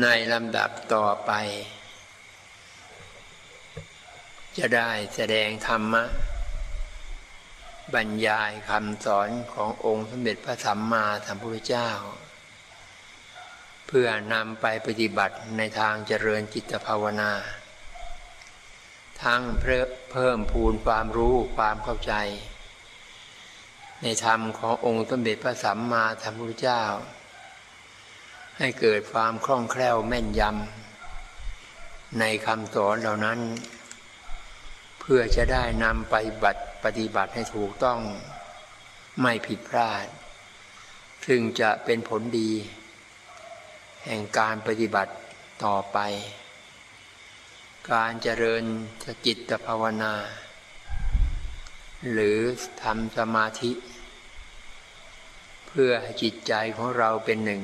ในลำดับต่อไป จะได้แสดงธรรมะ บรรยายคำสอนขององค์สมเด็จพระสัมมาสัมพุทธเจ้า เพื่อนำไปปฏิบัติในทางเจริญจิตภาวนา ทั้งเพิ่มพูนความรู้ความเข้าใจ ในธรรมขององค์สมเด็จพระสัมมาสัมพุทธเจ้า ให้เกิดความคล่องแคล่วแม่นยำในคำสอนเหล่านั้น เพื่อจะได้นำไปบัติปฏิบัติให้ถูกต้องไม่ผิดพลาด ซึ่งจะเป็นผลดี แห่งการปฏิบัติต่อไป การเจริญจิตภาวนา หรือทำสมาธิ เพื่อให้จิตใจของเราเป็นหนึ่ง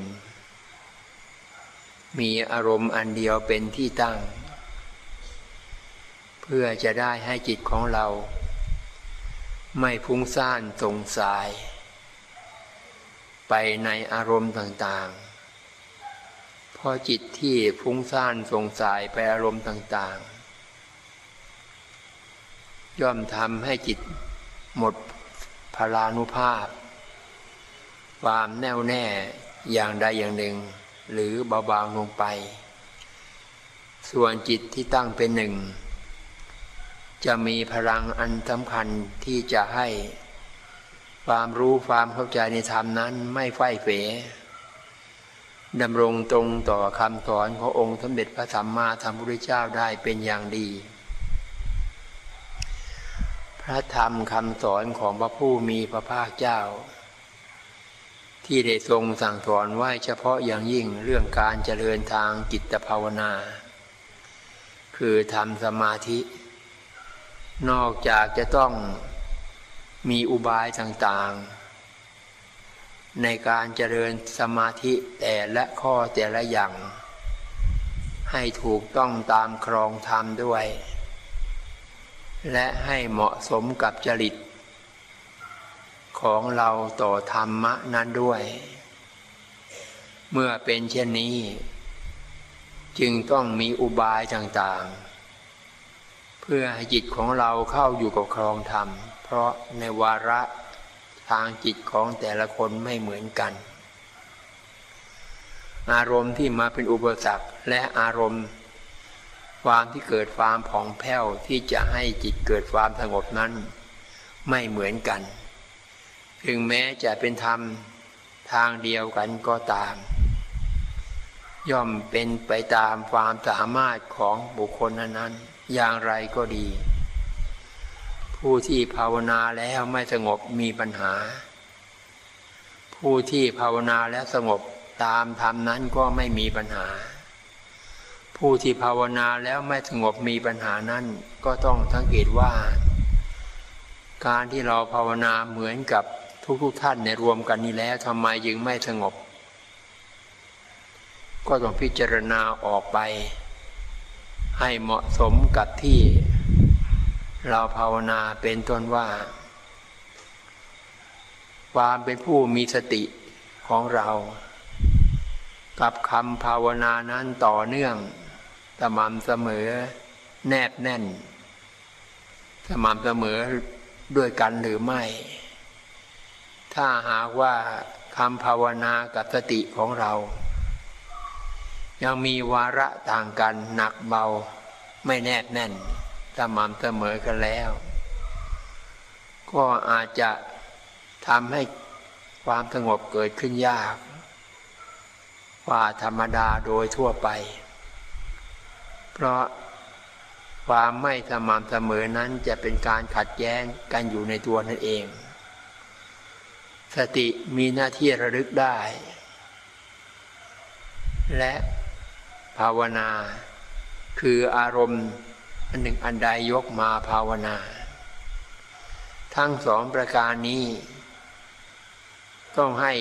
มีอารมณ์อันเดียวเป็นที่ตั้ง เพื่อจะได้ให้จิตของเรา ไม่พุ่งซ่านสงสาย ไปในอารมณ์ต่างๆพราะจิตที่พุ่งซ่านสงสายไปอารมณ์ต่างๆ ย่อมทำให้จิตหมดพลานุภาพ ความแน่วแน่อย่างใดอย่างหนึ่ง หรือเบาๆลงไป ส่วนจิตที่ตั้งเป็นหนึ่ง จะมีพลังอันสำคัญที่จะให้ ความรู้ความเข้าใจในธรรมนั้นไม่ไฟเฟดำรงตรงต่อคำสอนขององค์สมเด็จพระสัมมาสัมพุทธเจ้าได้เป็นอย่างดี พระธรรมคำสอนของพระผู้มีพระภาคเจ้า ที่ได้ทรงสั่งสอนไว้เฉพาะอย่างยิ่งเรื่องการเจริญทางจิตภาวนา คือทำสมาธิ นอกจากจะต้องมีอุบายต่างๆ ในการเจริญสมาธิแต่ละข้อแต่ละอย่าง ให้ถูกต้องตามครองธรรมด้วย และให้เหมาะสมกับจริต ของเราต่อธรรมะนั้นด้วย เมื่อเป็นเช่นนี้ จึงต้องมีอุบายต่างๆ เพื่อให้จิตของเราเข้าอยู่กับครองธรรม เพราะในวาระทางจิตของแต่ละคนไม่เหมือนกัน อารมณ์ที่มาเป็นอุปสรรคและอารมณ์ ความที่เกิดความผ่องแผ้วที่จะให้จิตเกิดความสงบนั้น ไม่เหมือนกัน ถึงแม้จะเป็นธรรมทางเดียวกันก็ตาม ย่อมเป็นไปตามความสามารถของบุคคลนั้นอย่างไรก็ดี ผู้ที่ภาวนาแล้วไม่สงบมีปัญหา ผู้ที่ภาวนาแล้วสงบตามธรรมนั้นก็ไม่มีปัญหา ผู้ที่ภาวนาแล้วไม่สงบมีปัญหานั้นก็ต้องสังเกตว่า การที่เราภาวนาเหมือนกับ ทุกๆทท่านในรวมกันนี้แล้วทำไมยังไม่สงบ ก็ต้องพิจารณาออกไป ให้เหมาะสมกับที่เราภาวนาเป็นต้นว่า ความเป็นผู้มีสติของเรา กับคำภาวนานั้นต่อเนื่องสม่ำเสมอแนบแน่น สม่ำเสมอด้วยกันหรือไม่ ถ้าหากว่าคำภาวนากับสติของเรา ยังมีวาระต่างกันหนักเบาไม่แนบแน่นสม่ำเสมอกันแล้ว ก็อาจจะทำให้ความสงบเกิดขึ้นยากกว่าธรรมดาโดยทั่วไป เพราะความไม่สม่ำเสมอนั้นจะเป็นการขัดแย้งกันอยู่ในตัวนั่นเอง สติมีหน้าที่ระลึกได้ และภาวนา คืออารมณ์อันหนึ่งอันใดยกมาภาวนา ทั้งสองประการนี้ ต้องให้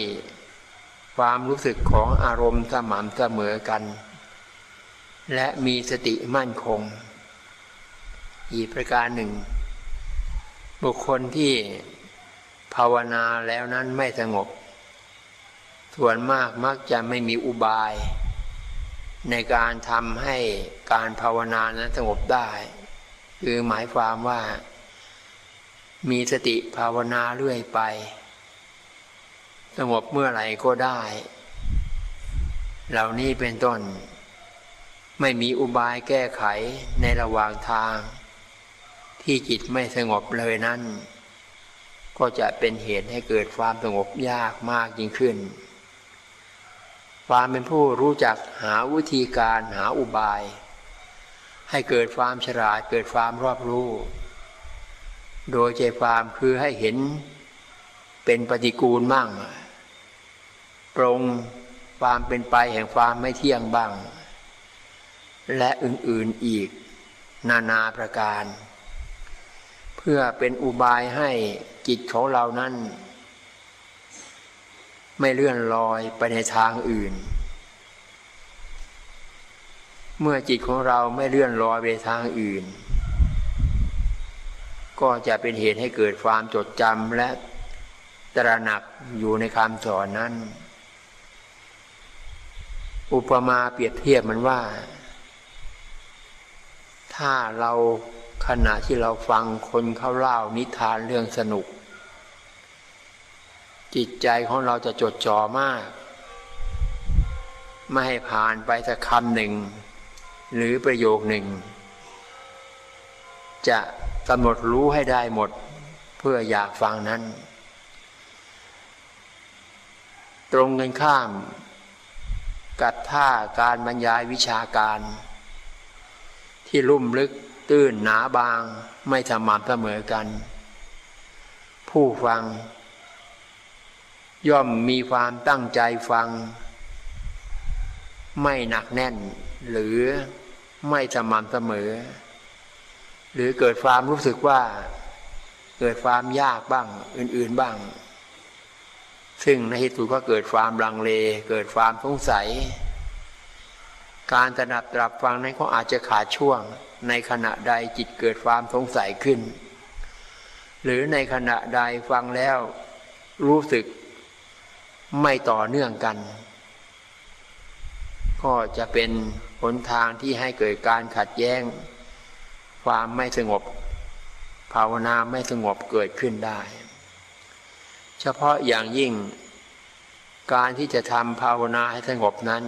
ความรู้สึกของอารมณ์สม่ำเสมอกัน และมีสติมั่นคง อีกประการหนึ่ง บุคคลที่ ภาวนาแล้วนั้นไม่สงบ ส่วนมากมักจะไม่มีอุบาย ในการทำให้การภาวนานั้นสงบได้ คือหมายความว่า มีสติภาวนาเรื่อยไป สงบเมื่อไหร่ก็ได้ เหล่านี้เป็นต้น ไม่มีอุบายแก้ไขในระหว่างทาง ที่จิตไม่สงบเลยนั้น ก็จะเป็นเหตุให้เกิดความสงบยากมากยิ่งขึ้น ความเป็นผู้รู้จักหาวิธีการหาอุบาย ให้เกิดความฉลาดเกิดความรอบรู้ โดยใจความคือให้เห็นเป็นปฏิกูลบ้างปรงความเป็นไปแห่งความไม่เที่ยงบ้าง และอื่นๆอีก นานาประการ พื่อเป็นอุบายให้จิตของเรานั้น ไม่เลื่อนลอยไปในทางอื่น เมื่อจิตของเราไม่เลื่อนลอยไปทางอื่น ก็จะเป็นเหตุให้เกิดความจดจำและตระหนักอยู่ในคำสอนนั้น อุปมาเปรียบเทียบมันว่า ถ้าเรา ขณะที่เราฟังคนเขาเล่านิทานเรื่องสนุก จิตใจของเราจะจดจ่อมาก ไม่ให้ผ่านไปสักคำหนึ่ง หรือประโยคหนึ่ง จะกำหนดรู้ให้ได้หมดเพื่ออยากฟังนั้น ตรงกันข้าม กับท่าการบรรยายวิชาการ ที่ลุ่มลึก ตื้นหนาบางไม่สม่ำเสมอกัน ผู้ฟัง ย่อมมีความตั้งใจฟัง ไม่หนักแน่น หรือไม่สม่ำเสมอ หรือเกิดความรู้สึกว่า เกิดความยากบ้าง อื่น ๆบ้าง ซึ่งในที่สุดก็เกิดความลังเล เกิดความสงสัย การตระหนับตรับฟังนั้นก็อาจจะขาดช่วง ในขณะใดจิตเกิดความสงสัยขึ้น หรือในขณะใดฟังแล้วรู้สึกไม่ต่อเนื่องกัน ก็จะเป็นหนทางที่ให้เกิดการขัดแย้ง ความไม่สงบ ภาวนาไม่สงบเกิดขึ้นได้ เฉพาะอย่างยิ่ง การที่จะทำภาวนาให้สงบนั้น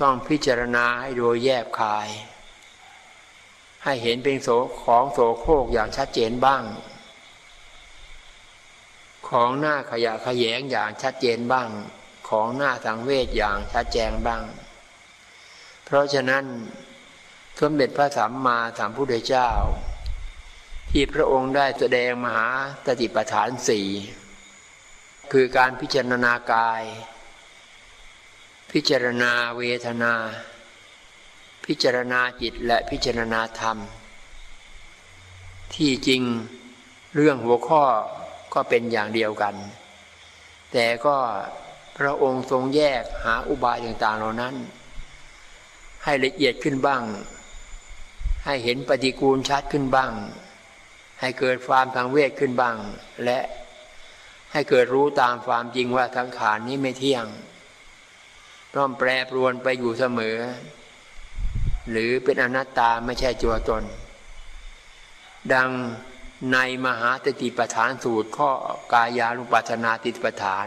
ต้องพิจารณาให้โดยแยบคาย ให้เห็นเป็นโสของโสโครกอย่างชัดเจนบ้าง ของหน้าขยะขยงอย่างชัดเจนบ้าง ของหน้าสังเวชอย่างชัดแจงบ้าง เพราะฉะนั้นสมเด็จพระสัมมาสัมพุทธเจ้า ที่พระองค์ได้แสดงมหาตติปฐานสี่คือการพิจารณากาย พิจารณาเวทนา พิจารณาจิตและพิจารณาธรรม ที่จริงเรื่องหัวข้อก็เป็นอย่างเดียวกัน แต่ก็พระองค์ทรงแยกหาอุบายต่างๆเหล่านั้น ให้ละเอียดขึ้นบ้าง ให้เห็นปฏิกูลชัดขึ้นบ้าง ให้เกิดความทางเวทขึ้นบ้าง และให้เกิดรู้ตามความจริงว่าทั้งขานนี้ไม่เที่ยง ร่อมแปรปรวนไปอยู่เสมอ หรือเป็นอนัตตาไม่ใช่ตัวตน ดังในมหาตติปฐานสูตรข้อกายาลุปัชนาติปฐาน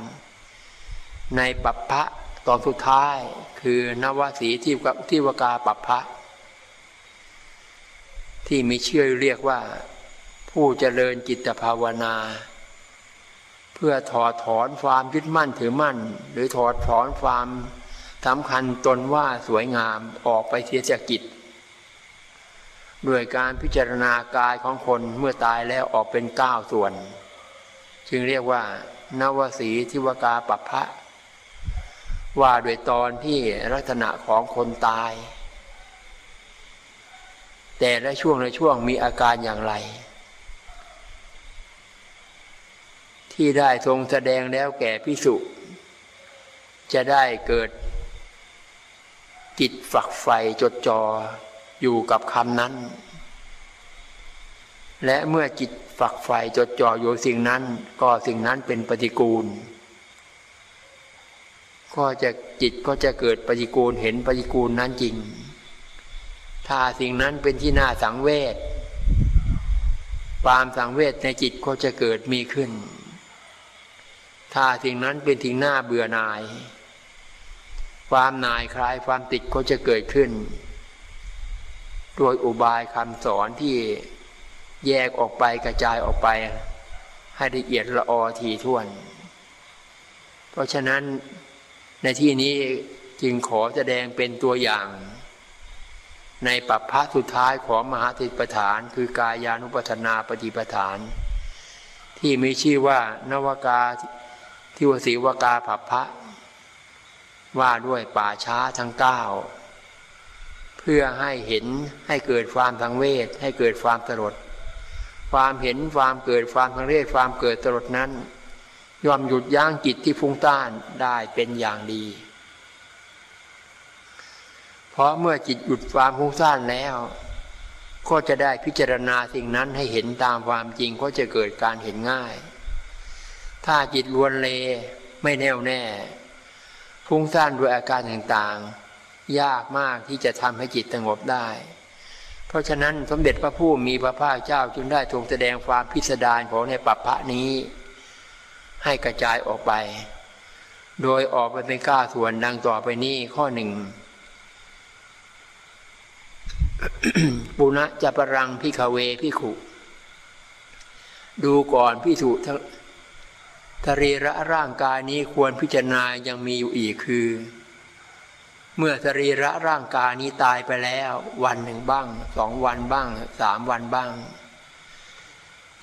ในปัปพะตอนสุดท้ายคือนวสีที่กับที่วกาปัปพะ ที่มีเชื่อเรียกว่า ผู้เจริญจิตภาวนา เพื่อถอดถอนความยึดมั่นถือมั่น หรือถอดถอนความ สำคัญตนว่าสวยงามออกไปเสียจากจิตด้วยการพิจารณากายของคนเมื่อตายแล้วออกเป็นเก้าส่วน จึงเรียกว่านวสีทิวกาปัพะว่าโดยตอนที่ลักษณะของคนตาย แต่ละช่วงในช่วงมีอาการอย่างไร ที่ได้ทรงแสดงแล้วแก่พิสุจะได้เกิด จิตฝักไฟจดจอ่ออยู่กับคำนั้น และเมื่อจิตฝักใฝ่จดจ่ออยู่สิ่งนั้น ก็สิ่งนั้นเป็นปฏิกูล ก็จะจิตก็จะเกิดปฏิกูลเห็นปฏิกูลนั้นจริง ถ้าสิ่งนั้นเป็นที่น่าสังเวชความสังเวชในจิตก็จะเกิดมีขึ้น ถ้าสิ่งนั้นเป็นสิ่งน่าเบื่อหน่าย ความนายคลายความติดก็จะเกิดขึ้นโดยอุบายคำสอนที่แยกออกไปกระจายออกไป ให้ละเอียดละออทีท่วน เพราะฉะนั้นในที่นี้จึงขอแสดงเป็นตัวอย่าง ในปัปพะสุดท้ายของมหาติปฐาน คือกายานุปัฏนาปฏิปฐาน ที่มีชื่อว่านวกาทิวสีวกาปัปพะ ว่าด้วยป่าช้าทั้งเก้าเพื่อให้เห็นให้เกิดความทังเวท ให้เกิดความสลดความเห็นความเกิดความทังเวทความเกิดสลดนั้นยอมหยุดยั้งจิตที่ฟุ้งต้านได้เป็นอย่างดี เพราะเมื่อจิตหยุดความฟุ้งซ่านแล้ว ก็จะได้พิจารณาสิ่งนั้นให้เห็นตามความจริงก็จะเกิดการเห็นง่าย ถ้าจิตลวนเลไม่แน่วแน่ ฟุ้งซ่านด้วยอาการต่างๆ ยากมากที่จะทำให้จิตสงบได้ เพราะฉะนั้นสมเด็จพระผู้มีพระภาคเจ้าจึงได้ทรงแสดงความพิสดารของในปัปพะนี้ ให้กระจายออกไป โดยออกไปเป็นก้าส่วนดังต่อไปนี้ข้อหนึ่งปุณะจะปรังพิคเวพิขุ ดูก่อนพิสุทะ เรระร่างกายนี้ควรพิจารณายังมีอยู่อีกคือ เมื่อสรีระร่างกายนี้ตายไปแล้ว วันหนึ่งบ้างสองวันบ้างสามวันบ้าง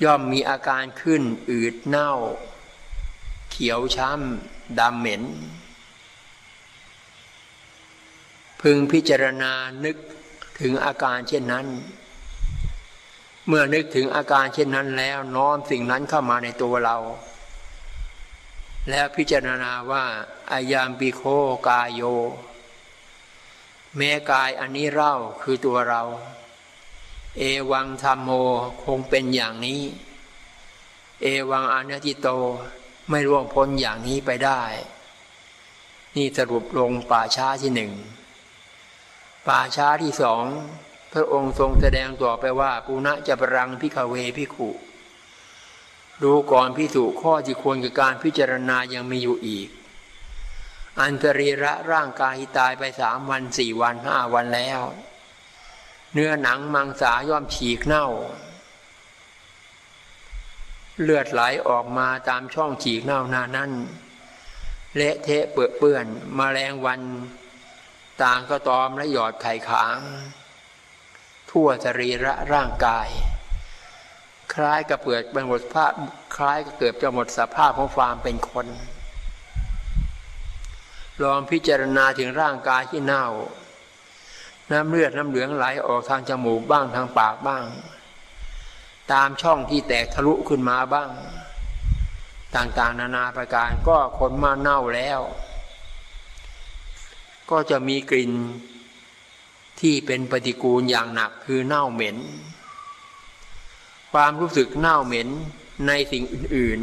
ย่อมมีอาการขึ้นอืดเน่า เขียวช้ำดำเหม็น พึงพิจารณานึกถึงอาการเช่นนั้น เมื่อนึกถึงอาการเช่นนั้นแล้วน้อมสิ่งนั้นเข้ามาในตัวเรา แล้วพิจารณาว่าอายามปิโคกายโย แม้กายอันนี้เล่าคือตัวเรา เอวังธรรมโมคงเป็นอย่างนี้ เอวังอนัติโตไม่ร่วงพ้นอย่างนี้ไปได้ นี่สรุปลงป่าช้าที่หนึ่ง ป่าช้าที่สอง พระองค์ทรงแสดงต่อไปว่า ปุณะจะปรังพิขเวพิขุ ดูก่อนพิสุข้อที่ควรกับการพิจารณายังมีอยู่อีก อันตรีระร่างกายตายไปสามวันสี่วันห้าวันแล้ว เนื้อหนังมังสาย่อมฉีกเน่า เลือดไหลออกมาตามช่องฉีกเน่านานั้นเละเทะเปื้อเปื้อนมแมลงวัน ต่างก็ตอมและหยอดไข่ขาง ทั่วสรีระร่างกาย ล้ายกับเปิดเป็นหมดภาพคล้ายกับเกิดจะหมดสภาพของความเป็นคน ลองพิจารณาถึงร่างกายที่เน่า น้ำเลือดน้ำเหลืองไหลออกทางจมูกบ้างทางปากบ้าง ตามช่องที่แตกทะลุขึ้นมาบ้าง ต่างๆ นานาประการก็คนมาเน่าแล้ว ก็จะมีกลิ่นที่เป็นปฏิกูลอย่างหนักคือเน่าเหม็น ความรู้สึกเน่าเหม็นในสิ่งอื่น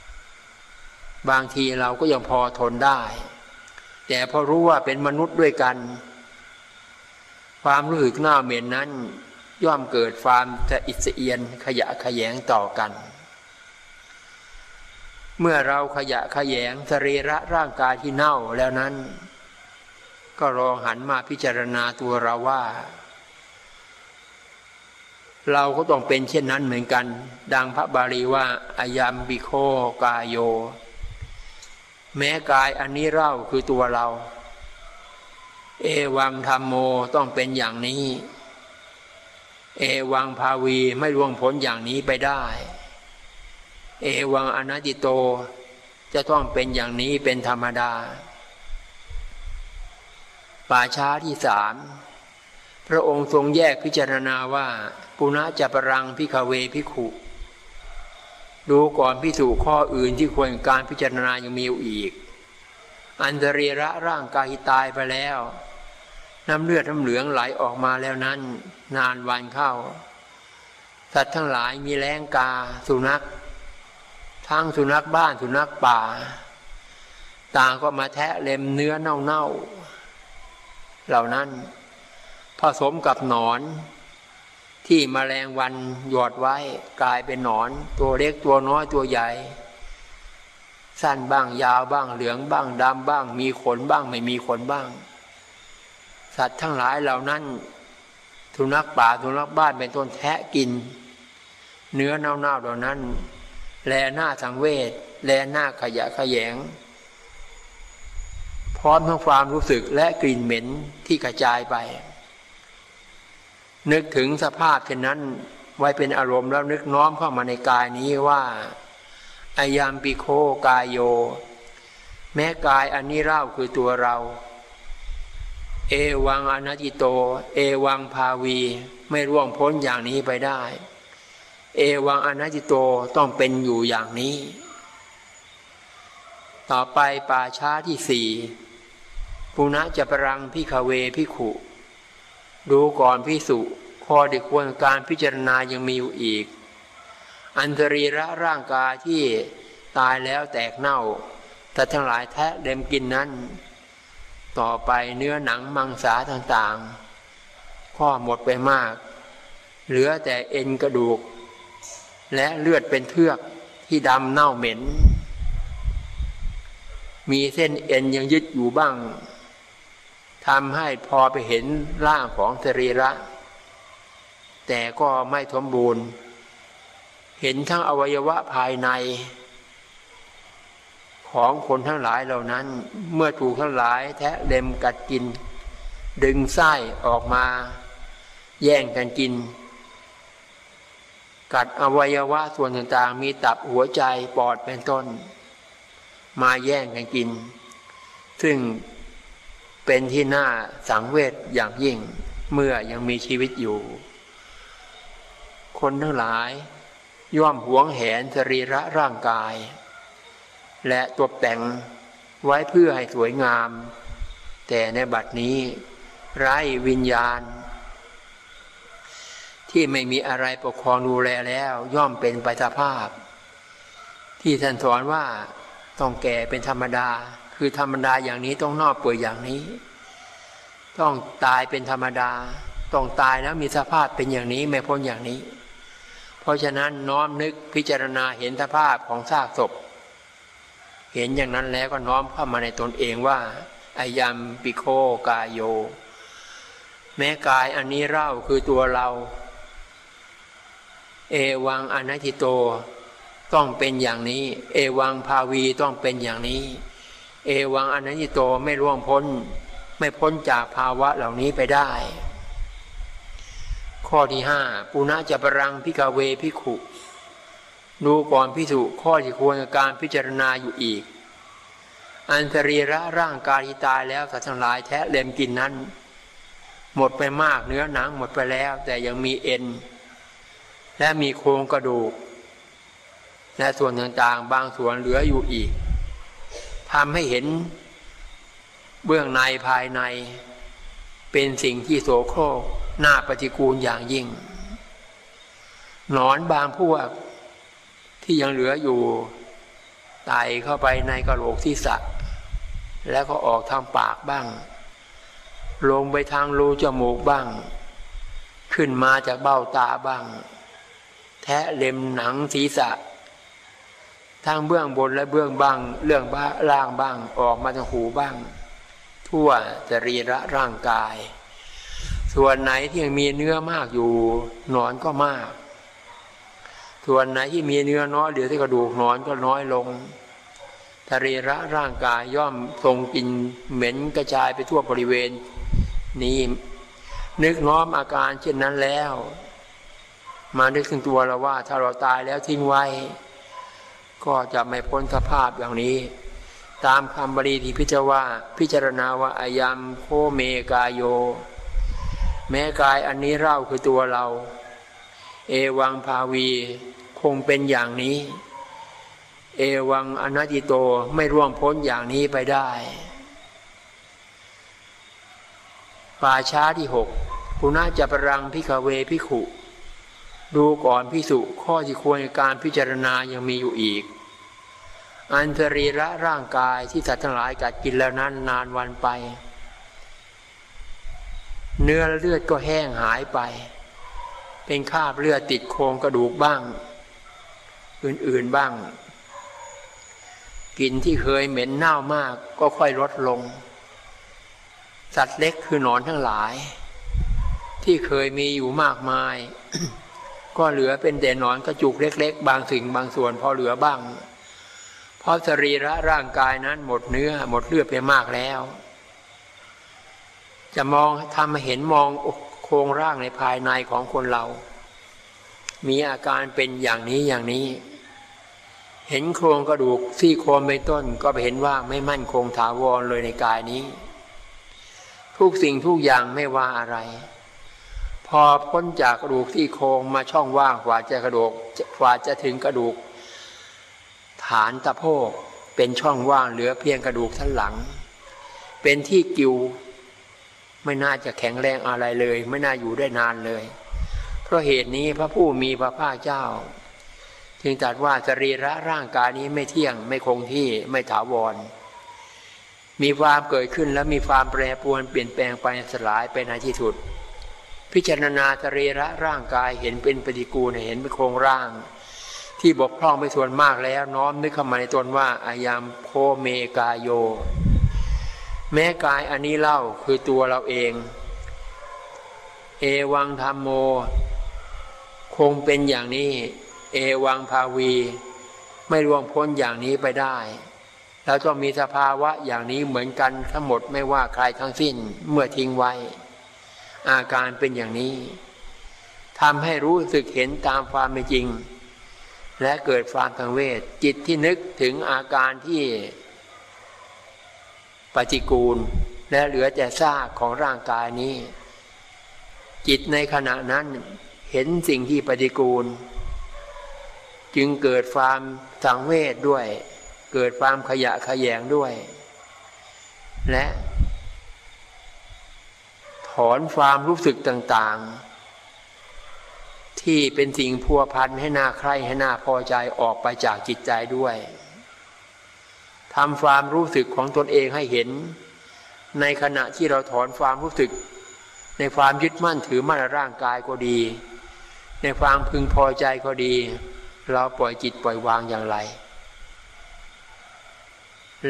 ๆ บางทีเราก็ยังพอทนได้ แต่พอรู้ว่าเป็นมนุษย์ด้วยกัน ความรู้สึกเน่าเหม็นนั้น ย่อมเกิดความจะอิสเอียนขยะขยงต่อกัน เมื่อเราขยะขยงสรีระร่างกายที่เน่าแล้วนั้น ก็ลองหันมาพิจารณาตัวเราว่า เราก็ต้องเป็นเช่นนั้นเหมือนกัน ดังพระบาลีว่าอายามบิโคกายโย แม้กายอันนี้เล่าคือตัวเรา เอวังธรรมโมต้องเป็นอย่างนี้ เอวังภาวีไม่ล่วงพ้นอย่างนี้ไปได้ เอวังอนัติโตจะต้องเป็นอย่างนี้เป็นธรรมดา ป่าช้าที่สามพระองค์ทรงแยกพิจารณาว่า ปุณะจะปรังพิคเวพิขุ ดูก่อนพิสูจข้ออื่นที่ควรการพิจารณายังมีอยู่อีก อันตรีระร่างกายตายไปแล้ว น้ำเลือดน้ำเหลืองไหลออกมาแล้วนั้น นานวันเข้า สัตว์ทั้งหลายมีแรงกาสุนัข ทั้งสุนัขบ้านสุนัขป่า ต่างก็มาแทะเล็มเนื้อเน่าๆเหล่านั้น ผสมกับหนอน ที่มแมลงวันหยอดไว้กลายเป็นหนอน ตัวเล็กตัวน้อยตัวใหญ่ สั้นบ้างยาวบ้างเหลืองบ้างดำบ้าง มีขนบ้างไม่มีขนบ้าง สัตว์ทั้งหลายเหล่านั้นทุนักป่าทุนักบ้านเป็นต้นแทะกิน เนื้อเน่าๆเหล่านั้น แลหน้าสังเวชแลหน้าขยะขยง พร้อมทั้งความรู้สึกและกลิ่นเหม็นที่กระจายไป นึกถึงสภาพเช่นนั้นไว้เป็นอารมณ์แล้วนึกน้อมเข้ามาในกายนี้ว่าอายามปิโคกายโย แม้กายอันนี้เล่าคือตัวเรา เอวังอนัติโต เอวังภาวีไม่ร่วงพ้นอย่างนี้ไปได้ เอวังอนัติโตต้องเป็นอยู่อย่างนี้ ต่อไปป่าช้าที่สี่ปุณะจะปรังพิคเวพิขุ ดูก่อนพิสุข้อที่ควรการพิจารณายังมีอยู่อีก อันตรีระร่างกายที่ตายแล้วแตกเน่าแต่ทั้งหลายแทะเล็มกินนั้น ต่อไปเนื้อหนังมังสาต่างๆ ข้อหมดไปมาก เหลือแต่เอ็นกระดูก และเลือดเป็นเทือกที่ดำเน่าเหม็น มีเส้นเอ็นยังยึดอยู่บ้าง ทำให้พอไปเห็นร่างของสรีระ แต่ก็ไม่สมบูรณ์ เห็นทั้งอวัยวะภายใน ของคนทั้งหลายเหล่านั้น เมื่อถูกทั้งหลายแทะเล็มกัดกิน ดึงไส้ออกมา แย่งกันกิน กัดอวัยวะส่วนต่างๆ มีตับหัวใจปอดเป็นต้น มาแย่งกันกิน ซึ่ง เป็นที่น่าสังเวชอย่างยิ่ง เมื่อยังมีชีวิตอยู่ คนทั้งหลาย ย่อมหวงแหนสรีระร่างกาย และตกแต่งไว้เพื่อให้สวยงาม แต่ในบัดนี้ ไร้วิญญาณ ที่ไม่มีอะไรปกครองดูแลแล้ว ย่อมเป็นไปสภาพ ที่ท่านสอนว่าต้องแก่เป็นธรรมดา คือธรรมดาอย่างนี้ต้องนอกเปื่อยอย่างนี้ ต้องตายเป็นธรรมดา ต้องตายแล้วมีสภาพเป็นอย่างนี้ไม่พ้นอย่างนี้ เพราะฉะนั้นน้อมนึกพิจารณาเห็นสภาพของซากศพ เห็นอย่างนั้นแล้วก็น้อมเข้ามาในตนเองว่าอายัมปิโคกายโย แม้กายอันนี้เล่าคือตัวเรา เอวังอนัติโตต้องเป็นอย่างนี้ เอวังภาวีต้องเป็นอย่างนี้ เอวังอนันติโตไม่ร่วงพ้น ไม่พ้นจากภาวะเหล่านี้ไปได้ ข้อที่ห้าปุณะจะปรังพิกาเวพิขุดูก่อนพิสุข้อที่ควรการพิจารณาอยู่อีก อันตรีระร่างกายที่ตายแล้วสัตว์ทั้งหลายแทะเล็มกินนั้น หมดไปมากเนื้อหนังหมดไปแล้ว แต่ยังมีเอ็น และมีโครงกระดูก และส่วนต่างๆ บางส่วนเหลืออยู่อีก ทำให้เห็นเบื้องในภายใน เป็นสิ่งที่โสโครกหน้าปฏิกูลอย่างยิ่ง หนอนบางพวกที่ยังเหลืออยู่ไตเข้าไปในกระโหลกที่สักแล้วก็ออกทางปากบ้าง ลงไปทางรูจมูกบ้าง ขึ้นมาจากเบ้าตาบ้าง แทะเล็มหนังศีรษะ ทั้งเบื้องบนและเบื้องบ้าง เรื่องบ้าล่างบ้าง ออกมาทางหูบ้าง ทั่วจรีระร่างกาย ส่วนไหนที่ยังมีเนื้อมากอยู่นอนก็มาก ส่วนไหนที่มีเนื้อน้อยเหลือที่กระดูกนอนก็น้อยลงทรีระร่างกายย่อมทรงกินเหม็นกระจายไปทั่วบริเวณ นี้ นึกน้อมอาการเช่นนั้นแล้ว มานึกถึงตัวเราว่า ถ้าเราตายแล้วทิ้งไว้ ก็จะไม่พ้นสภาพอย่างนี้ ตามคำบาลีที่พิจารว่าพิจารณาว่าอายัมโคเมกายโย แม้กายอันนี้เล่าคือตัวเรา เอวังภาวีคงเป็นอย่างนี้ เอวังอนัติโตไม่ร่วงพ้นอย่างนี้ไปได้ป่าช้าที่หกปุณาจะปรังพิคเวพิขุ ดูก่อนพิสุข้อที่ควรการพิจารณายังมีอยู่อีก อันสรีระร่างกายที่สัตว์ทั้งหลายกัดกินแล้วนั้นนานวันไป เนื้อเลือดก็แห้งหายไป เป็นคราบเลือดติดโครงกระดูกบ้าง อื่นๆบ้างกลิ่นที่เคยเหม็นเน่ามากก็ค่อยลดลง สัตว์เล็กคือหนอนทั้งหลาย ที่เคยมีอยู่มากมาย ก็เหลือเป็นแต่หนอนกระจุกเล็ก ๆ บางสิ่งบางส่วนพอเหลือบ้าง เพราะสรีระร่างกายนั้นหมดเนื้อ หมดเลือดไปมากแล้ว จะมองทำเห็นมองโครงร่างในภายในของคนเรา มีอาการเป็นอย่างนี้อย่างนี้ เห็นโครงกระดูกซี่โครงเป็นต้นก็ไปเห็นว่าไม่มั่นคงถาวรเลยในกายนี้ ทุกสิ่งทุกอย่างไม่ว่าอะไร พอพ้นจากกระดูกซี่โครงมาช่องว่างกว่าจะกระดูกกว่าจะถึงกระดูก ฐานตะโพกเป็นช่องว่างเหลือเพียงกระดูกท่านหลัง เป็นที่กิวไม่น่าจะแข็งแรงอะไรเลย ไม่น่าอยู่ได้นานเลย เพราะเหตุนี้พระผู้มีพระภาคเจ้า จึงตรัสว่าสรีระร่างกายนี้ไม่เที่ยงไม่คงที่ไม่ถาวร มีความเกิดขึ้นและมีความแปรปรวนเปลี่ยนแปลงไปสลายไปในที่สุด พิจารณาสรีระร่างกายเห็นเป็นปฏิกูลเห็นเป็นโครงร่าง ที่บกพร่องไปส่วนมากแล้วน้อมนึกเข้ามาในตนว่าอายามโคเมกายโย แม้กายอันนี้เล่าคือตัวเราเอง เอวังธรรมโม คงเป็นอย่างนี้ เอวังภาวี ไม่ร่วงพ้นอย่างนี้ไปได้เราต้องมีสภาวะอย่างนี้เหมือนกันทั้งหมดไม่ว่าใครทั้งสิ้นเมื่อทิ้งไว้ อาการเป็นอย่างนี้ทำให้รู้สึกเห็นตามความเป็นจริง และเกิดความทังเวทจิตที่นึกถึงอาการที่ปฏิกูล และเหลือแต่ซากของร่างกายนี้ จิตในขณะนั้นเห็นสิ่งที่ปฏิกูล จึงเกิดความสังเวชด้วย เกิดความขยะขยงด้วย และ ถอนความรู้สึกต่างๆ ที่เป็นสิ่งพัวพันให้หน้าใครให้หน้าพอใจออกไปจากจิตใจด้วยทำความรู้สึกของตนเองให้เห็น ในขณะที่เราถอนความรู้สึก ในความยึดมั่นถือมั่นร่างกายก็ดี ในความพึงพอใจก็ดี เราปล่อยจิตปล่อยวางอย่างไร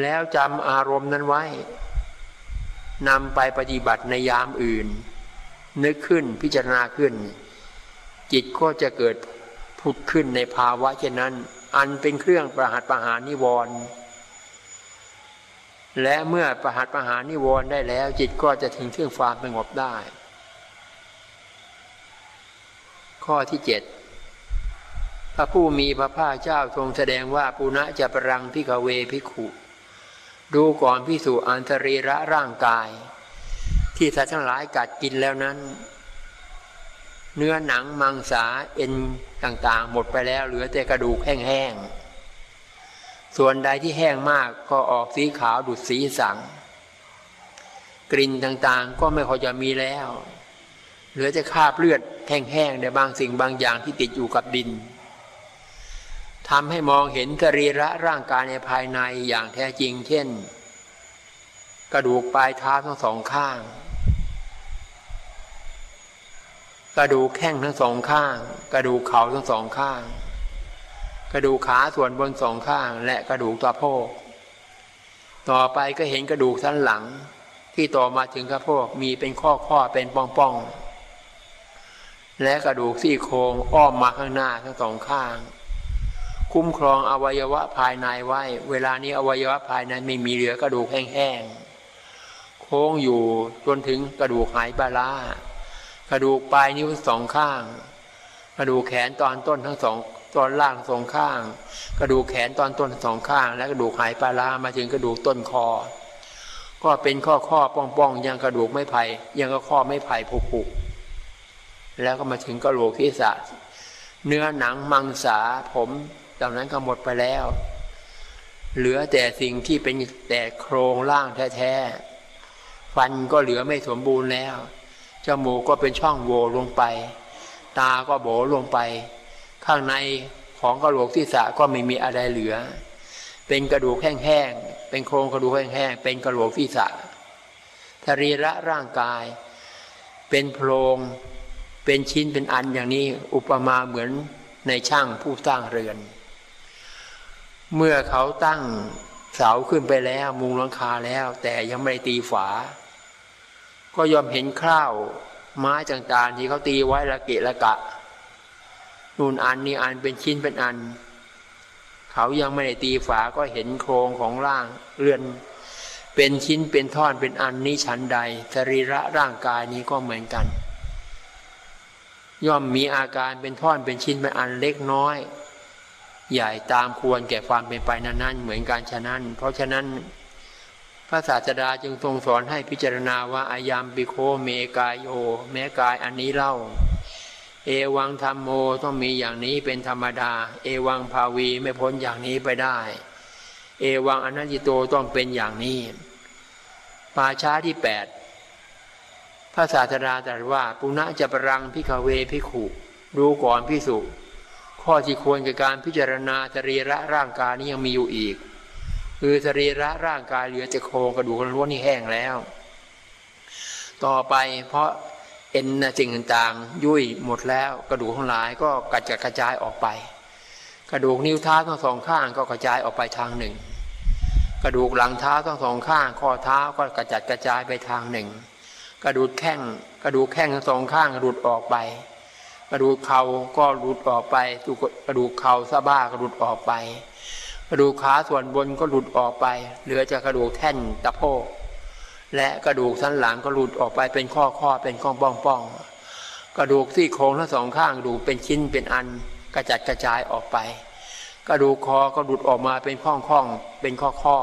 แล้วจำอารมณ์นั้นไว้นำไปปฏิบัติในยามอื่น นึกขึ้นพิจารณาขึ้น จิตก็จะเกิดผุดขึ้นในภาวะเช่นนั้น อันเป็นเครื่องประหัตประหารนิวรณ์และเมื่อประหัตประหารนิวรณ์ได้แล้ว จิตก็จะถึงเครื่องความสงบได้ ข้อที่เจ็ดพระผู้มีพระภาคเจ้าทรงแสดงว่าปุณะจะปรังพิกเวพิขุ ดูก่อนพิสูอันตรีระร่างกาย ที่สัตว์ทั้งหลายกัดกินแล้วนั้น เนื้อหนังมังสาเอ็นต่างๆ หมดไปแล้วเหลือแต่กระดูกแห้งๆ ส่วนใดที่แห้งมากก็ออกสีขาวดุดสีสัง กลิ่นต่างๆ ก็ไม่พอจะมีแล้ว เหลือแต่คราบเลือดแห้งๆในบางสิ่งบางอย่างที่ติดอยู่กับดินทำให้มองเห็นกรีระร่างกายในภายในอย่างแท้จริง เช่น กระดูกปลายเท้าทั้งสองข้าง กระดูกแข้งทั้งสองข้าง กระดูกเข่าทั้งสองข้าง กระดูกขาส่วนบนสองข้าง และกระดูกตัวโพกต่อไปก็เห็นกระดูกสันหลัง ที่ต่อมาถึงกระโพกมีเป็นข้อข้อเป็นป้องป้องและกระดูกซี่โครงอ้อมมาข้างหน้าทั้งสองข้าง คุ้มครองอวัยวะภายในไว้ เวลานี้อวัยวะภายในไม่มีเหลือกระดูกแห้งๆโค้งอยู่จนถึงกระดูกหายปลาลา กระดูกปลายนิ้วสองข้าง กระดูกแขนตอนต้นทั้งสองตอนล่างสองข้าง กระดูกแขนตอนต้นสองข้าง และกระดูกหายปลาลามาถึงกระดูกต้นคอ ก็เป็นข้อข้อป้องป้องยังกระดูกไม่ไผ่ยังก็ข้อไม่ไผ่ผุผุแล้วก็มาถึงกระโหลกที่สะเนื้อหนังมังสาผมเหล่านั้นก็หมดไปแล้ว เหลือแต่สิ่งที่เป็นแต่โครงร่างแท้ๆฟันก็เหลือไม่สมบูรณ์แล้ว จมูกก็เป็นช่องโหว่ลงไป ตาก็โบลงไป ข้างในของกระโหลกที่สะก็ไม่มีอะไรเหลือ เป็นกระดูกแห้งๆเป็นโครงกระดูกแห้งๆเป็นกระโหลกศีรษะทรีระร่างกาย เป็นโพรงเป็นชิ้นเป็นอันอย่างนี้อุปมาเหมือนในช่างผู้สร้างเรือน เมื่อเขาตั้งเสาขึ้นไปแล้ว มุงหลังคาแล้ว แต่ยังไม่ตีฝา ก็ยอมเห็นคร่าวไม้ต่างๆ ที่เขาตีไว้ละเกะละกะ นูนอันนี้อันเป็นชิ้นเป็นอัน เขายังไม่ได้ตีฝาก็เห็นโครงของร่างเรือน เป็นชิ้นเป็นท่อนเป็นอันนี้ชั้นใดสรีระร่างกายนี้ก็เหมือนกัน ย่อมมีอาการเป็นท่อนเป็นชิ้นเป็นอันเล็กน้อย ใหญ่ตามควรแก่ความเป็นไปนั้นๆเหมือนกันฉะนั้น เพราะฉะนั้น ระศาสดาจึงทรงสอนให้พิจารณาว่าอายามปิโคเมกายโยแม้กายอันนี้เล่า เอวังธรรมโมต้องมีอย่างนี้เป็นธรรมดา เอวังภาวีไม่พ้นอย่างนี้ไปได้ เอวังอนันติโตต้องเป็นอย่างนี้ปาช้าที่แปดพระศาสดาตรัสว่าปุณะจะปรังพิกเวพิขุดูก่อนพิสุข้อที่ควรกับการพิจารณาสรีระร่างกายนี้ยังมีอยู่อีก คือสรีระร่างกายเหลือแต่โครงกระดูกล้วนนี่แห้งแล้ว ต่อไปเพราะเอ็นสิ่งต่างๆ ยุ่ยหมดแล้วกระดูกทั้งหลายก็กระจัดกระจายออกไป กระดูกนิ้วเท้าทั้งสองข้างก็กระจายออกไปทางหนึ่ง กระดูกหลังเท้าทั้งสองข้าง ข้อเท้าก็กระจัดกระจายไปทางหนึ่ง กระดูกแข้งกระดูกแข้งทั้งสองข้างหลุดออกไป กระดูกเข่าก็หลุดออกไปกระดูกเข่าสะบ้าก็หลุดออกไป กระดูกขาส่วนบนก็หลุดออกไป เหลือจากกระดูกแท่นตะโพกและกระดูกสันหลังก็หลุดออกไปเป็นข้อข้อเป็นก้องป้องป้องกระดูกที่โครงทั้งสองข้างดูเป็นชิ้นเป็นอันกระจัดกระจายออกไป กระดูกคอก็หลุดออกมาเป็นข้องข้องเป็นข้อข้อ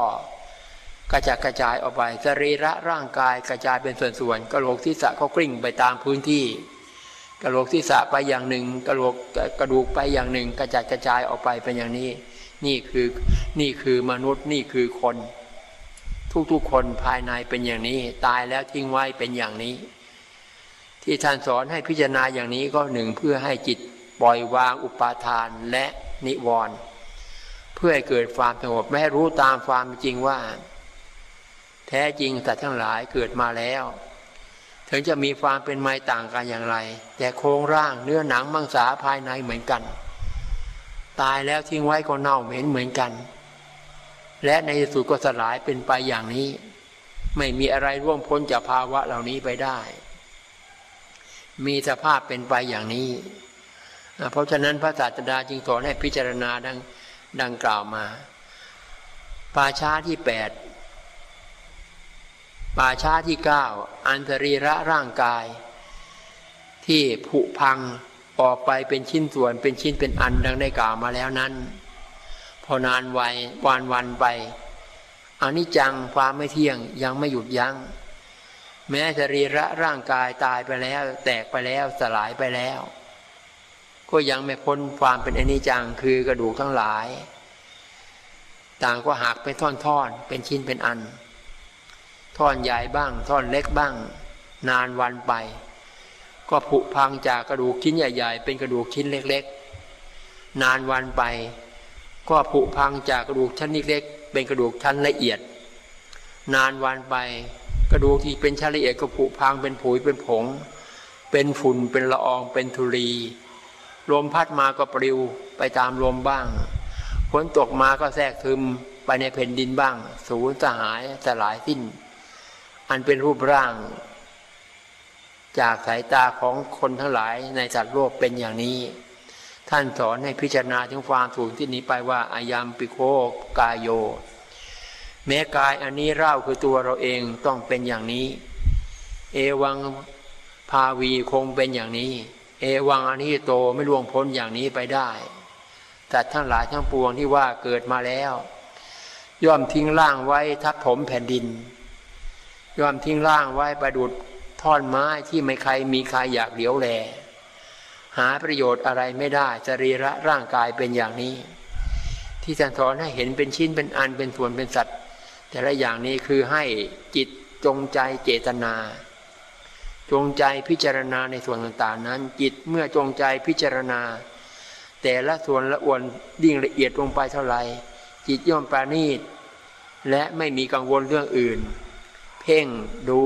กระจัดกระจายออกไปสรีระร่างกายกระจายเป็นส่วนๆกระโหลกศีรษะก็กลิ้งไปตามพื้นที่ กระโหลกศีรษะไปอย่างหนึ่ง กระโหลกกระดูกไปอย่างหนึ่ง กระจัดกระจายออกไปเป็นอย่างนี้ นี่คือนี่คือมนุษย์นี่คือคน ทุกๆคนภายในเป็นอย่างนี้ ตายแล้วทิ้งไว้เป็นอย่างนี้ ที่ท่านสอนให้พิจารณาอย่างนี้ก็หนึ่งเพื่อให้จิตปล่อยวางอุปาทานและนิวรณ์เพื่อให้เกิดความสงบแม้รู้ตามความจริงว่า แท้จริงสัตว์ทั้งหลายเกิดมาแล้ว ถึงจะมีความเป็นไม้ต่างกันอย่างไร แต่โครงร่างเนื้อหนังมังสาภายในเหมือนกัน ตายแล้วทิ้งไว้ก็เน่าเหม็นเหมือนกัน และในที่สุดก็สลายเป็นไปอย่างนี้ ไม่มีอะไรร่วมพ้นจากภาวะเหล่านี้ไปได้ มีสภาพเป็นไปอย่างนี้ เพราะฉะนั้นพระศาสดาจึงสอนให้พิจารณาดังดังกล่าวมา ป่าช้าที่แปดป่าช้าที่เก้าอันตรีระร่างกาย ที่ผุพัง ออกไปเป็นชิ้นส่วนเป็นชิ้นเป็นอันดังได้กล่าวมาแล้วนั้น พอนานวัยวันวันไปอนิจจังความไม่เที่ยงยังไม่หยุดยัง้งแม้สรีระร่างกายตายไปแล้ว แตกไปแล้วสลายไปแล้ว ก็ยังไม่พ้นความเป็นอนิจจังคือกระดูกทั้งหลาย ต่างก็หักเป็นท่อนๆเป็นชิ้นเป็นอัน ท่อนใหญ่บ้าง ท่อนเล็กบ้าง นานวันไป ก็ผุพังจากกระดูกชิ้นใหญ่ ๆ เป็นกระดูกชิ้นเล็ก ๆ นานวันไป ก็ผุพังจากกระดูกชั้นเล็กๆเป็นกระดูกชั้นละเอียด นานวันไป กระดูกที่เป็นชั้นละเอียดก็ผุพังเป็นผุยเป็นผง เป็นฝุ่นเป็นละอองเป็นธุลีลมพัดมาก็ปลิวไปตามลมบ้างฝนตกมาก็แทรกทึมไปในแผ่นดินบ้าง สูญสหายสลายสิ้น อันเป็นรูปร่าง จากสายตาของคนทั้งหลายในสัตว์โลกเป็นอย่างนี้ ท่านสอนให้พิจารณาถึงความถูกที่นี้ไปว่าอายามปิโคกายโย แม้กายอันนี้เล่าคือตัวเราเองต้องเป็นอย่างนี้ เอวังภาวีคงเป็นอย่างนี้ เอวังอันนี้โตไม่ล่วงพ้นอย่างนี้ไปได้แต่ทั้งหลายทั้งปวงที่ว่าเกิดมาแล้ว ย่อมทิ้งร่างไว้ทับถมแผ่นดิน ย่อมทิ้งร่างไว้ประดุด ท่อนไม้ที่ไม่ใครมีใครอยากเหลียวแล หาประโยชน์อะไรไม่ได้สรีระร่างกายเป็นอย่างนี้ ที่ท่านสอนให้เห็นเป็นชิ้นเป็นอันเป็นส่วนเป็นสัตว์ แต่ละอย่างนี้คือให้จิตจงใจเจตนา จงใจพิจารณาในส่วนต่างๆ นั้น จิตเมื่อจงใจพิจารณา แต่ละส่วนละอวนดิ่งละเอียดลงไปเท่าไหร่จิตย่อมปราณีตและไม่มีกังวลเรื่องอื่น เพ่งดู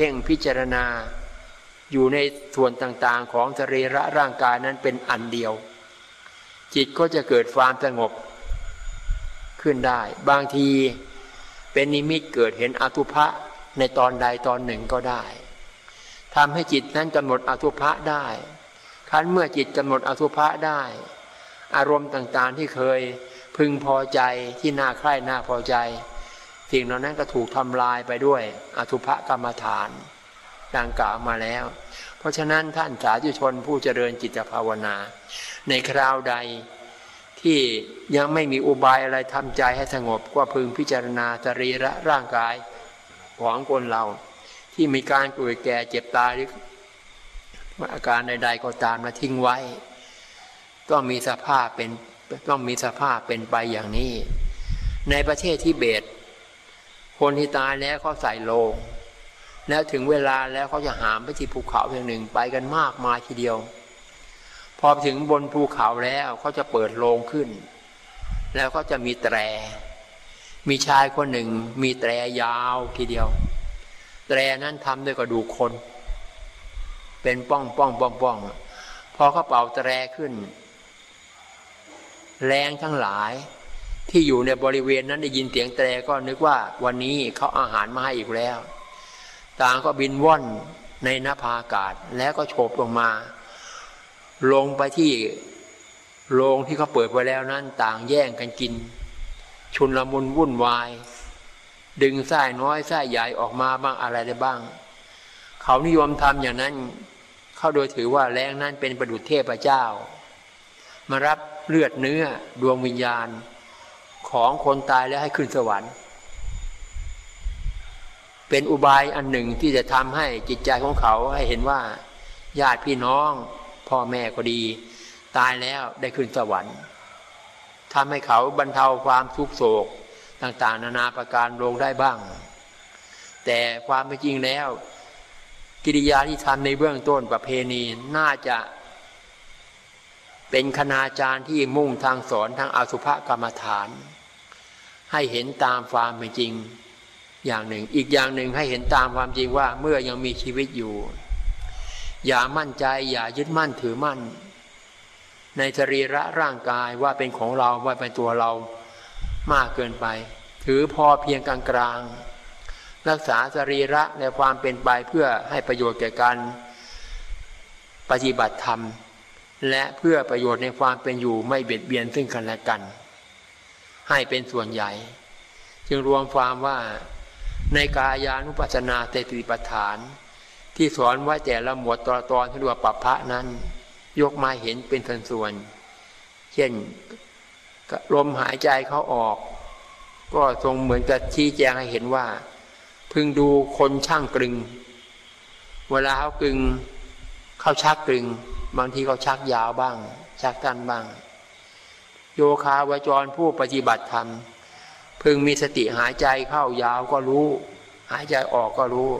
พ่งพิจารณา อยู่ในส่วนต่างๆของสรีระร่างกายนั้นเป็นอันเดียว จิตก็จะเกิดความสงบขึ้นได้ บางทีเป็นนิมิตเกิดเห็นอตุภะในตอนใดตอนหนึ่งก็ได้ทำให้จิตนั้นกำหนดอสุภะได้ครั้นเมื่อจิตกำหนดอสุภะได้ อารมณ์ต่างๆที่เคยพึงพอใจที่น่าใคร่น่าพอใจ สิ่งเหล่านั้นก็ถูกทำลายไปด้วยอสุภกรรมฐานดังกล่าวมาแล้ว เพราะฉะนั้นท่านสาธุชนผู้เจริญจิตภาวนา ในคราวใดที่ยังไม่มีอุบายอะไรทำใจให้สงบก็พึงพิจารณาสรีระร่างกายของคนเรา ที่มีการป่วยแก่เจ็บตายหรืออาการใด ๆ ก็ตามมาทิ้งไว้ต้องมีสภาพเป็นต้องมีสภาพเป็นไปอย่างนี้ ในประเทศที่เบต คนที่ตายแล้วเขาใส่โลง แล้วถึงเวลาแล้วเขาจะหามไปที่ภูเขาเพียงหนึ่งไปกันมากมายทีเดียว พอถึงบนภูเขาแล้วเขาจะเปิดโลงขึ้น แล้วก็จะมีแตร มีชายคนหนึ่ง มีแตรยาวทีเดียว แตรนั้นทำด้วยกระดูกคน เป็นป้องป้องป้องป้องพอเขาเป่าแตรขึ้น แรงทั้งหลาย ที่อยู่ในบริเวณนั้นได้ยินเสียงแตรก็นึกว่าวันนี้เขาอาหารมาให้อีกแล้ว ต่างก็บินว่อนในนภาอากาศแล้วก็โฉบลงมา ลงไปที่โรงที่เขาเปิดไว้แล้วนั้น ต่างแย่งกันกิน ชุนละมุนวุ่นวาย ดึงไส้น้อยไส้ใหญ่ออกมาบ้างอะไรได้บ้าง เขานิยมทำอย่างนั้น เขาโดยถือว่าแรงนั้นเป็นประดุจเทพเจ้า มารับเลือดเนื้อดวงวิญญาณ ของคนตายแล้วให้ขึ้นสวรรค์ เป็นอุบายอันหนึ่งที่จะทำให้จิตใจของเขาให้เห็นว่า ญาติพี่น้อง พ่อแม่ก็ดี ตายแล้วได้ขึ้นสวรรค์ทำให้เขาบรรเทาความทุกโศกต่าง ๆ นานาประการลงได้บ้าง แต่ความเป็นจริงแล้ว กิริยาที่ทำในเบื้องต้นประเพณีน่าจะเป็นคณาจารย์ที่มุ่งทางสอนทางอสุภกรรมฐาน ให้เห็นตามความเป็นจริง อย่างหนึ่ง อีกอย่างหนึ่งให้เห็นตามความจริงว่าเมื่อยังมีชีวิตอยู่ อย่ามั่นใจ อย่ายึดมั่นถือมั่น ในสรีระร่างกายว่าเป็นของเราว่าเป็นตัวเรามากเกินไป ถือพอเพียงกลางกลางรักษาสรีระในความเป็นไปเพื่อให้ประโยชน์แก่การปฏิบัติธรรม และเพื่อประโยชน์ในความเป็นอยู่ไม่เบียดเบียนซึ่งกันและกัน ให้เป็นส่วนใหญ่ จึงรวมความว่าในกายานุปัสสนาเตติปฐาน ที่สอนไว้แต่ละหมวดตอนตอนที่เรียกว่าปัปพะนั้น ยกมาเห็นเป็นส่วนส่วนเช่นลมหายใจเขาออก ก็ทรงเหมือนกับชี้แจงให้เห็นว่า พึงดูคนช่างกลึง เวลาเขากลึง เขาชักกลึง บางทีเขาชักยาวบ้าง ชักสั้นบ้าง โยคาวจรผู้ปฏิบัติธรรม พึงมีสติหายใจเข้ายาวก็รู้ หายใจออกก็รู้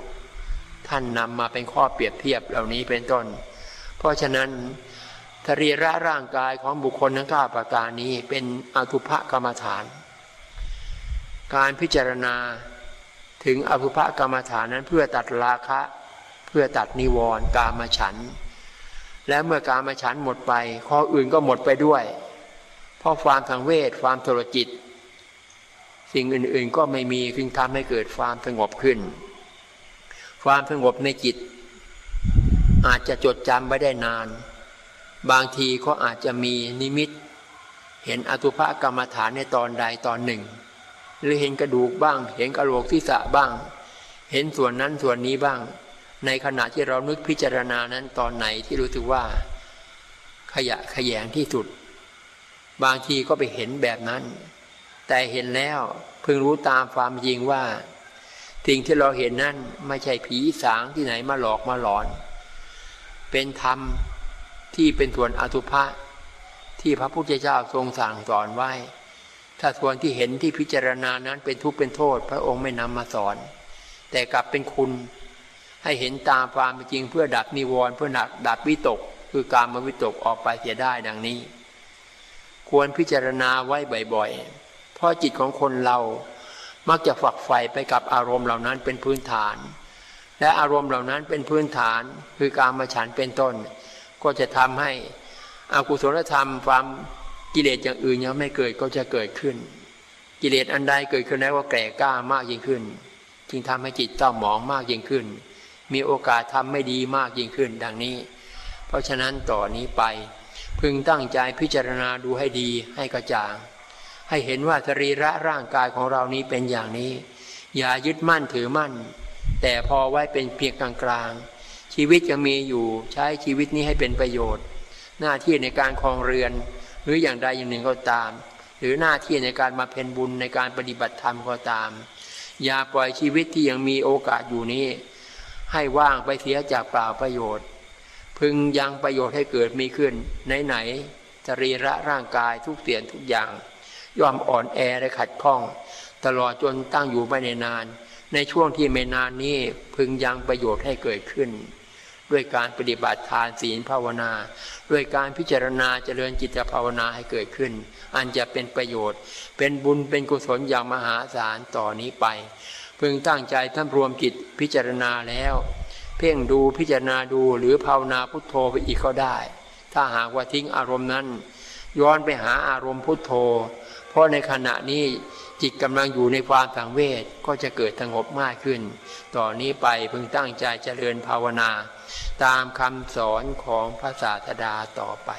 ท่านนำมาเป็นข้อเปรียบเทียบเหล่านี้เป็นต้น เพราะฉะนั้นทรีระร่างกายของบุคคลทั้งก้าประการนี้เป็นอภุภกรรมฐาน การพิจารณาถึงอภุภกรรมฐานนั้นเพื่อตัดราคะ เพื่อตัดนิวรณ์กามฉัน แล้วเมื่อกามฉันหมดไป ข้ออื่นก็หมดไปด้วย เพราะความทางเวทความโทรจิต สิ่งอื่นๆก็ไม่มีจึงทำให้เกิดความสงบขึ้น ความสงบในจิต อาจจะจดจำไว้ได้นาน บางทีก็อาจจะมีนิมิต เห็นอตุภกรรมฐานในตอนใดตอนหนึ่ง หรือเห็นกระดูกบ้าง เห็นกระโหลกที่สะบ้าง เห็นส่วนนั้นส่วนนี้บ้าง ในขณะที่เรานึกพิจารณานั้นตอนไหนที่รู้สึกว่า ขยะขยงที่สุด บางทีก็ไปเห็นแบบนั้น แต่เห็นแล้วเพิ่งรู้ตามความจริงว่าสิ่งที่เราเห็นนั้นไม่ใช่ผีสางที่ไหนมาหลอกมาหลอน เป็นธรรมที่เป็นส่วนอสุภะที่พระพุทธเจ้าทรงสั่งสอนไว้ ถ้าส่วนที่เห็นที่พิจารณานั้นเป็นทุกข์เป็นโทษ พระองค์ไม่นำมาสอน แต่กลับเป็นคุณให้เห็นตามความจริงเพื่อดับนิวรณ์เพื่อดับดับวิตก คือการมาวิตกออกไปเสียได้ดังนี้ ควรพิจารณาไว้บ่อยๆ เพราะจิตของคนเรามักจะฝักใฝ่ไปกับอารมณ์เหล่านั้นเป็นพื้นฐาน และอารมณ์เหล่านั้นเป็นพื้นฐาน คือการมาฉันเป็นต้น ก็จะทำให้อากุศลธรรมความกิเลสอย่างอื่นยังไม่เกิดก็จะเกิดขึ้น กิเลสอันใดเกิดขึ้นแล้วก็แก่กล้ามากยิ่งขึ้น จึงทำให้จิตเต้าหมองมากยิ่งขึ้น มีโอกาสทำไม่ดีมากยิ่งขึ้น ดังนี้ เพราะฉะนั้นต่อนนี้ไป พึงตั้งใจพิจารณาดูให้ดีให้กระจ่าง ให้เห็นว่าสรีระร่างกายของเรานี้เป็นอย่างนี้ อย่ายึดมั่นถือมั่น แต่พอไว้เป็นเพียงกลางๆชีวิตยังมีอยู่ใช้ชีวิตนี้ให้เป็นประโยชน์ หน้าที่ในการครองเรือน หรืออย่างใดอย่างหนึ่งก็ตาม หรือหน้าที่ในการมาเพนบุญในการปฏิบัติธรรมก็ตาม อย่าปล่อยชีวิตที่ยังมีโอกาสอยู่นี้ ให้ว่างไปเสียจากเปล่าประโยชน์ พึงยังประโยชน์ให้เกิดมีขึ้นไหนๆสรีระร่างกายทุกเสียนทุกอย่าง ย่อมอ่อนแอและขัดข้อง ตลอดจนตั้งอยู่ไม่ในนาน ในช่วงที่ไม่นานนี้พึงยังประโยชน์ให้เกิดขึ้น ด้วยการปฏิบัติทานศีลภาวนา ด้วยการพิจารณาเจริญจิตภาวนาให้เกิดขึ้น อันจะเป็นประโยชน์ เป็นบุญเป็นกุศลอย่างมหาศาลต่อนนี้ไป พึงตั้งใจท่านรวมจิตพิจารณาแล้ว เพ่งดูพิจารณาดูหรือภาวนาพุทโธไปอีกก็ได้ ถ้าหากว่าทิ้งอารมณ์นั้น ย้อนไปหาอารมณ์พุทโธ เพราะในขณะนี้จิตกำลังอยู่ในความสังเวชก็จะเกิดสงบมากขึ้น ต่อนนี้ไปพึงตั้งใจเจริญภาวนา ตามคำสอนของพระศาสดาต่อไป